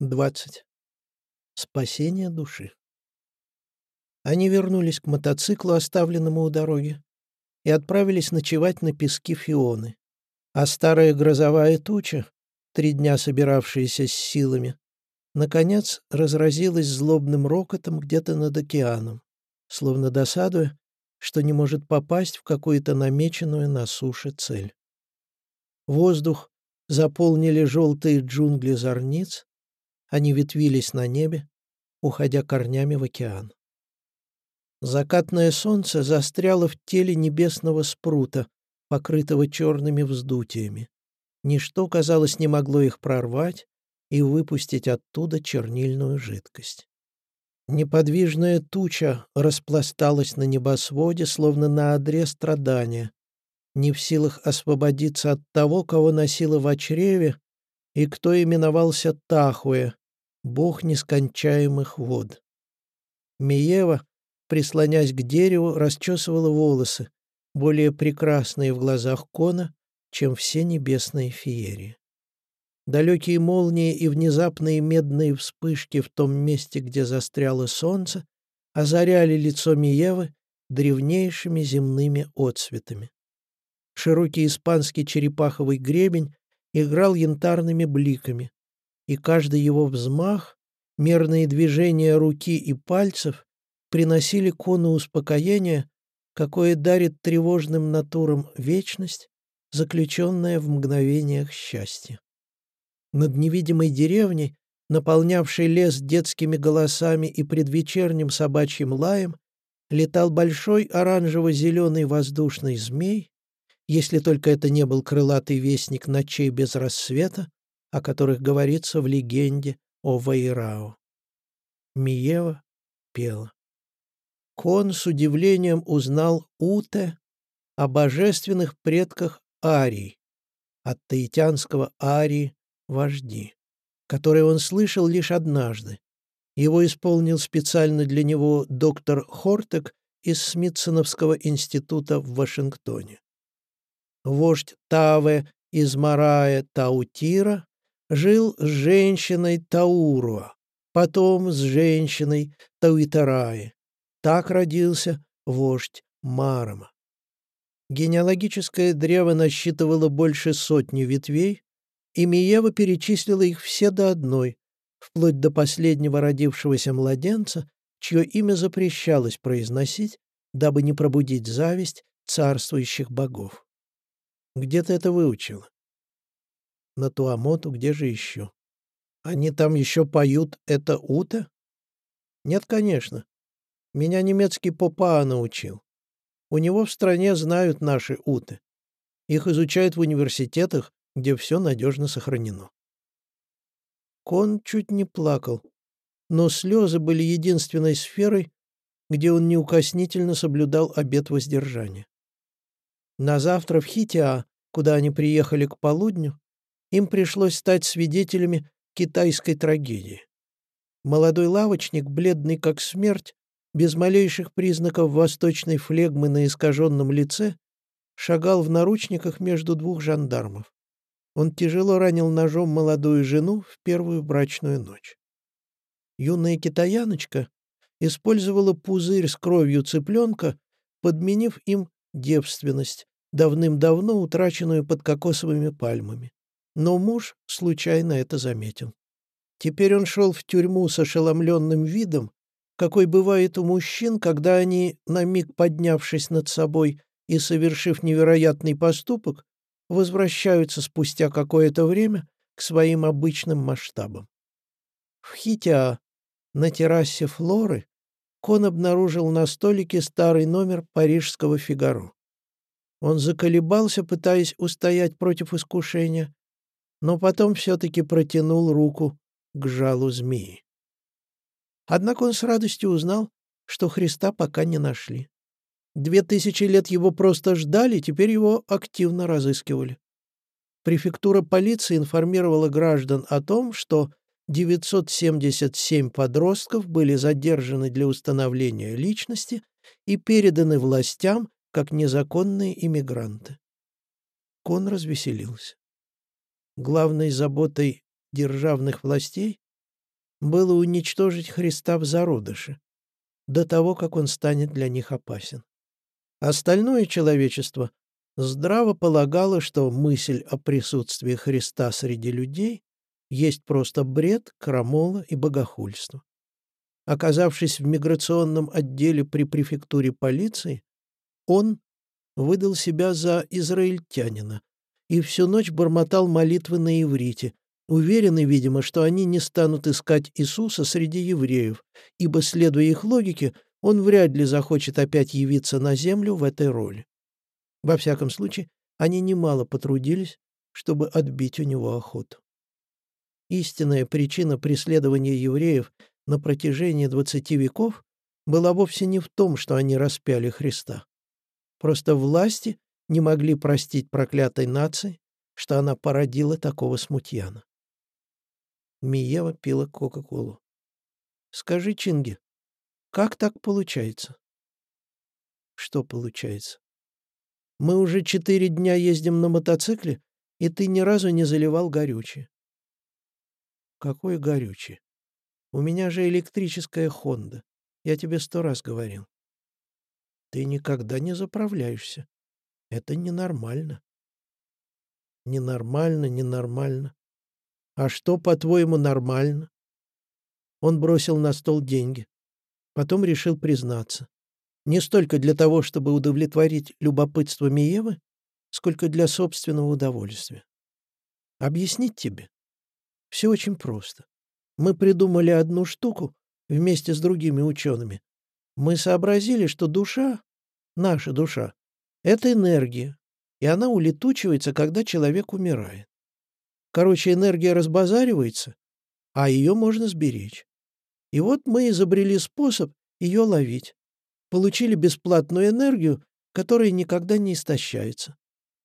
20. Спасение души. Они вернулись к мотоциклу, оставленному у дороги, и отправились ночевать на пески Фионы. А старая грозовая туча, три дня собиравшаяся с силами, наконец разразилась злобным рокотом где-то над океаном, словно досадуя, что не может попасть в какую-то намеченную на суше цель. Воздух заполнили желтые джунгли зорниц, они ветвились на небе, уходя корнями в океан. Закатное солнце застряло в теле небесного спрута, покрытого черными вздутиями. Ничто, казалось, не могло их прорвать и выпустить оттуда чернильную жидкость. Неподвижная туча распласталась на небосводе, словно на одре страдания, не в силах освободиться от того, кого носило в чреве, и кто именовался Тахуэ, бог нескончаемых вод. Миева, прислонясь к дереву, расчесывала волосы, более прекрасные в глазах Кона, чем все небесные феерии. Далекие молнии и внезапные медные вспышки в том месте, где застряло солнце, озаряли лицо Миевы древнейшими земными отцветами. Широкий испанский черепаховый гребень играл янтарными бликами, и каждый его взмах, мерные движения руки и пальцев приносили кону успокоение, какое дарит тревожным натурам вечность, заключенная в мгновениях счастья. Над невидимой деревней, наполнявшей лес детскими голосами и предвечерним собачьим лаем, летал большой оранжево-зеленый воздушный змей, если только это не был крылатый вестник ночей без рассвета, о которых говорится в легенде о Ваирао. Миева пела. Кон с удивлением узнал Уте о божественных предках Арии, от таитянского Арии — вожди, которые он слышал лишь однажды. Его исполнил специально для него доктор Хортек из Смитсоновского института в Вашингтоне вождь Таве из Марая Таутира, жил с женщиной Тауруа, потом с женщиной Тауитараи. Так родился вождь Марама. Генеалогическое древо насчитывало больше сотни ветвей, и Миева перечислила их все до одной, вплоть до последнего родившегося младенца, чье имя запрещалось произносить, дабы не пробудить зависть царствующих богов. Где ты это выучил? На Туамоту, где же еще? Они там еще поют «Это ута»? Нет, конечно. Меня немецкий попа научил. У него в стране знают наши уты. Их изучают в университетах, где все надежно сохранено. Кон чуть не плакал, но слезы были единственной сферой, где он неукоснительно соблюдал обет воздержания. На завтра в Хитиа, куда они приехали к полудню, им пришлось стать свидетелями китайской трагедии. Молодой лавочник, бледный как смерть, без малейших признаков восточной флегмы на искаженном лице, шагал в наручниках между двух жандармов. Он тяжело ранил ножом молодую жену в первую брачную ночь. Юная китаяночка использовала пузырь с кровью цыпленка, подменив им девственность, давным-давно утраченную под кокосовыми пальмами. Но муж случайно это заметил. Теперь он шел в тюрьму с ошеломленным видом, какой бывает у мужчин, когда они, на миг поднявшись над собой и совершив невероятный поступок, возвращаются спустя какое-то время к своим обычным масштабам. В Хитиа, на террасе Флоры, Кон обнаружил на столике старый номер парижского «Фигаро». Он заколебался, пытаясь устоять против искушения, но потом все-таки протянул руку к жалу змеи. Однако он с радостью узнал, что Христа пока не нашли. Две тысячи лет его просто ждали, теперь его активно разыскивали. Префектура полиции информировала граждан о том, что 977 подростков были задержаны для установления личности и переданы властям как незаконные иммигранты. Кон развеселился. Главной заботой державных властей было уничтожить Христа в зародыше, до того, как он станет для них опасен. Остальное человечество здраво полагало, что мысль о присутствии Христа среди людей есть просто бред, крамола и богохульство. Оказавшись в миграционном отделе при префектуре полиции, он выдал себя за израильтянина и всю ночь бормотал молитвы на иврите, уверенный, видимо, что они не станут искать Иисуса среди евреев, ибо, следуя их логике, он вряд ли захочет опять явиться на землю в этой роли. Во всяком случае, они немало потрудились, чтобы отбить у него охоту. Истинная причина преследования евреев на протяжении двадцати веков была вовсе не в том, что они распяли Христа. Просто власти не могли простить проклятой нации, что она породила такого смутьяна. Миева пила Кока-Колу. «Скажи, Чинги, как так получается?» «Что получается?» «Мы уже четыре дня ездим на мотоцикле, и ты ни разу не заливал горючее». «Какое горючее? У меня же электрическая Хонда. Я тебе сто раз говорил». «Ты никогда не заправляешься. Это ненормально». «Ненормально, ненормально. «А что, по-твоему, нормально?» Он бросил на стол деньги. Потом решил признаться. Не столько для того, чтобы удовлетворить любопытство Миевы, сколько для собственного удовольствия. Объяснить тебе? Все очень просто. Мы придумали одну штуку вместе с другими учеными. Мы сообразили, что душа, наша душа, — это энергия, и она улетучивается, когда человек умирает. Короче, энергия разбазаривается, а ее можно сберечь. И вот мы изобрели способ ее ловить. Получили бесплатную энергию, которая никогда не истощается.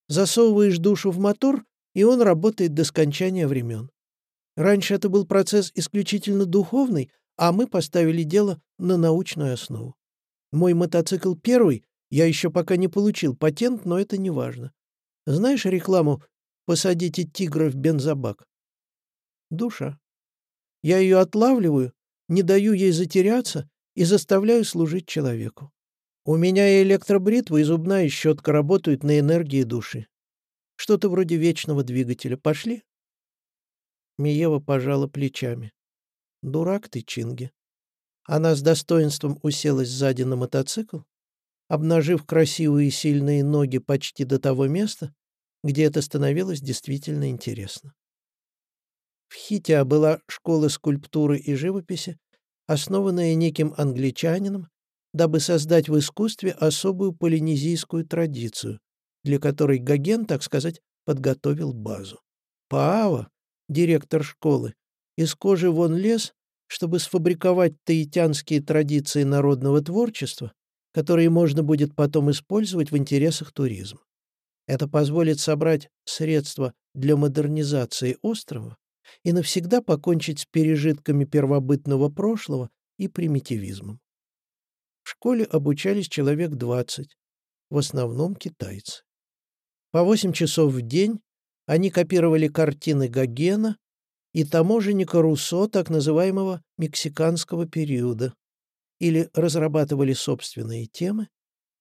Засовываешь душу в мотор, и он работает до скончания времен. Раньше это был процесс исключительно духовный, а мы поставили дело на научную основу. Мой мотоцикл первый, я еще пока не получил патент, но это не важно. Знаешь рекламу Посадите тигра в бензобак. Душа. Я ее отлавливаю, не даю ей затеряться и заставляю служить человеку. У меня и электробритва, и зубная щетка работают на энергии души. Что-то вроде вечного двигателя. Пошли?» Миева пожала плечами. «Дурак ты, Чинги». Она с достоинством уселась сзади на мотоцикл, обнажив красивые и сильные ноги почти до того места, где это становилось действительно интересно. В Хитя была школа скульптуры и живописи, основанная неким англичанином, дабы создать в искусстве особую полинезийскую традицию, для которой Гоген, так сказать, подготовил базу. Паава, директор школы, из кожи вон лез, чтобы сфабриковать таитянские традиции народного творчества, которые можно будет потом использовать в интересах туризма. Это позволит собрать средства для модернизации острова и навсегда покончить с пережитками первобытного прошлого и примитивизмом. В школе обучались человек 20, в основном китайцы. По 8 часов в день они копировали картины Гогена и таможенника Руссо так называемого мексиканского периода или разрабатывали собственные темы,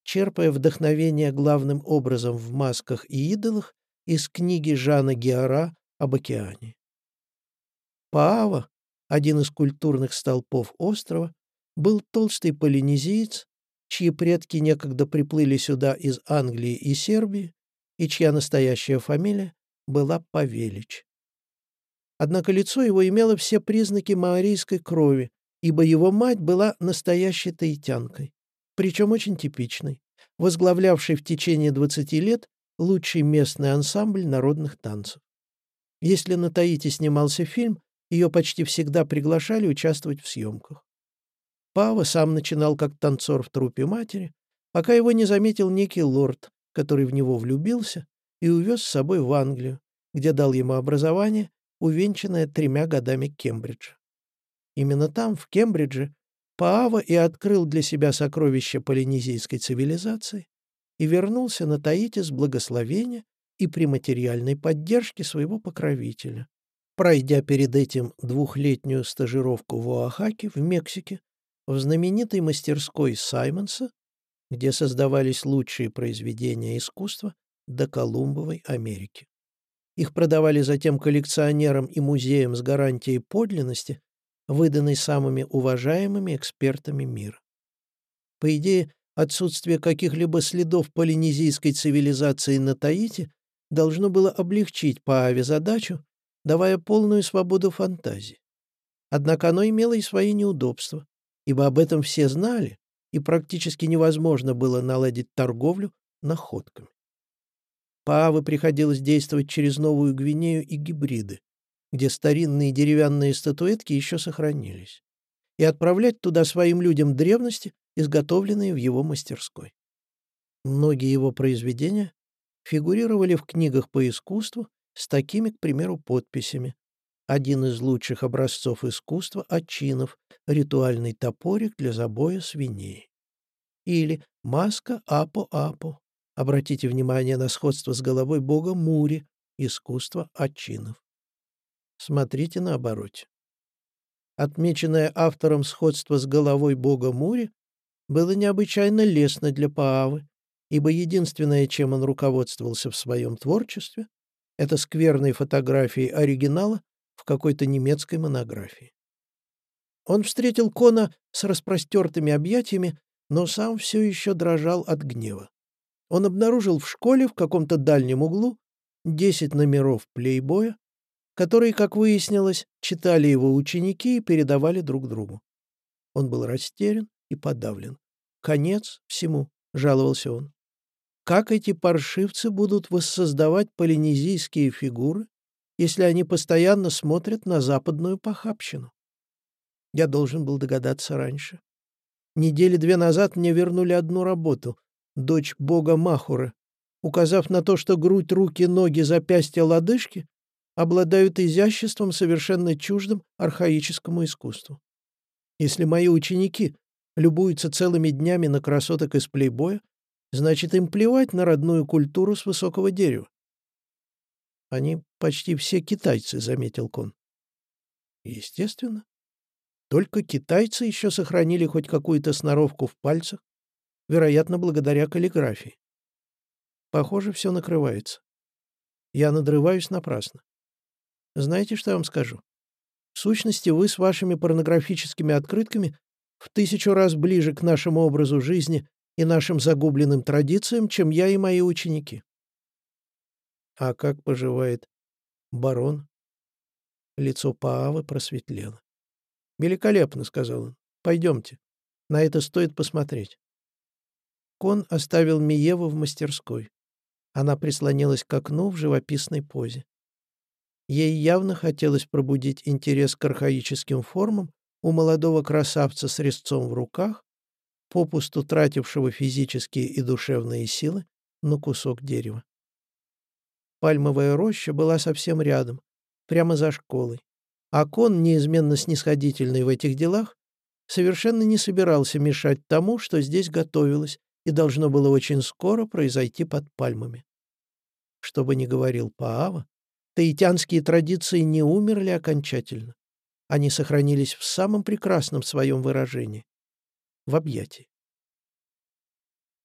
черпая вдохновение главным образом в масках и идолах из книги Жана Геора об океане. Паава, один из культурных столпов острова, был толстый полинезиец, чьи предки некогда приплыли сюда из Англии и Сербии, и чья настоящая фамилия была Павелич. Однако лицо его имело все признаки маорийской крови, ибо его мать была настоящей таитянкой причем очень типичный, возглавлявший в течение 20 лет лучший местный ансамбль народных танцев. Если на Таити снимался фильм, ее почти всегда приглашали участвовать в съемках. Пава сам начинал как танцор в трупе матери, пока его не заметил некий лорд, который в него влюбился и увез с собой в Англию, где дал ему образование, увенчанное тремя годами Кембриджа. Именно там, в Кембридже, Паава и открыл для себя сокровища полинезийской цивилизации и вернулся на Таити с благословения и при материальной поддержке своего покровителя, пройдя перед этим двухлетнюю стажировку в Оахаке, в Мексике, в знаменитой мастерской Саймонса, где создавались лучшие произведения искусства до Колумбовой Америки. Их продавали затем коллекционерам и музеям с гарантией подлинности, выданной самыми уважаемыми экспертами мира. По идее, отсутствие каких-либо следов полинезийской цивилизации на Таити должно было облегчить Пааве задачу, давая полную свободу фантазии. Однако оно имело и свои неудобства, ибо об этом все знали, и практически невозможно было наладить торговлю находками. Паавы приходилось действовать через Новую Гвинею и гибриды, где старинные деревянные статуэтки еще сохранились, и отправлять туда своим людям древности, изготовленные в его мастерской. Многие его произведения фигурировали в книгах по искусству с такими, к примеру, подписями. Один из лучших образцов искусства — Очинов, ритуальный топорик для забоя свиней. Или маска Апо-Апо. Обратите внимание на сходство с головой бога Мури, искусство Очинов. Смотрите на обороте. Отмеченное автором сходство с головой бога Мури было необычайно лестно для Паавы, ибо единственное, чем он руководствовался в своем творчестве, это скверные фотографии оригинала в какой-то немецкой монографии. Он встретил Кона с распростертыми объятиями, но сам все еще дрожал от гнева. Он обнаружил в школе в каком-то дальнем углу десять номеров плейбоя, которые, как выяснилось, читали его ученики и передавали друг другу. Он был растерян и подавлен. «Конец всему», — жаловался он. «Как эти паршивцы будут воссоздавать полинезийские фигуры, если они постоянно смотрят на западную похабщину?» Я должен был догадаться раньше. Недели две назад мне вернули одну работу — дочь бога Махура, указав на то, что грудь, руки, ноги, запястья, лодыжки обладают изяществом, совершенно чуждым архаическому искусству. Если мои ученики любуются целыми днями на красоток из плейбоя, значит, им плевать на родную культуру с высокого дерева. Они почти все китайцы, — заметил Кон. Естественно. Только китайцы еще сохранили хоть какую-то сноровку в пальцах, вероятно, благодаря каллиграфии. Похоже, все накрывается. Я надрываюсь напрасно. Знаете, что я вам скажу? В сущности, вы с вашими порнографическими открытками в тысячу раз ближе к нашему образу жизни и нашим загубленным традициям, чем я и мои ученики. А как поживает барон? Лицо Паавы просветлело. «Великолепно», — сказал он. «Пойдемте. На это стоит посмотреть». Кон оставил Миеву в мастерской. Она прислонилась к окну в живописной позе. Ей явно хотелось пробудить интерес к архаическим формам у молодого красавца с резцом в руках, попусту тратившего физические и душевные силы на кусок дерева. Пальмовая роща была совсем рядом, прямо за школой, а Кон, неизменно снисходительный в этих делах, совершенно не собирался мешать тому, что здесь готовилось и должно было очень скоро произойти под пальмами. Что бы ни говорил Паава, таитянские традиции не умерли окончательно. Они сохранились в самом прекрасном своем выражении — в объятии.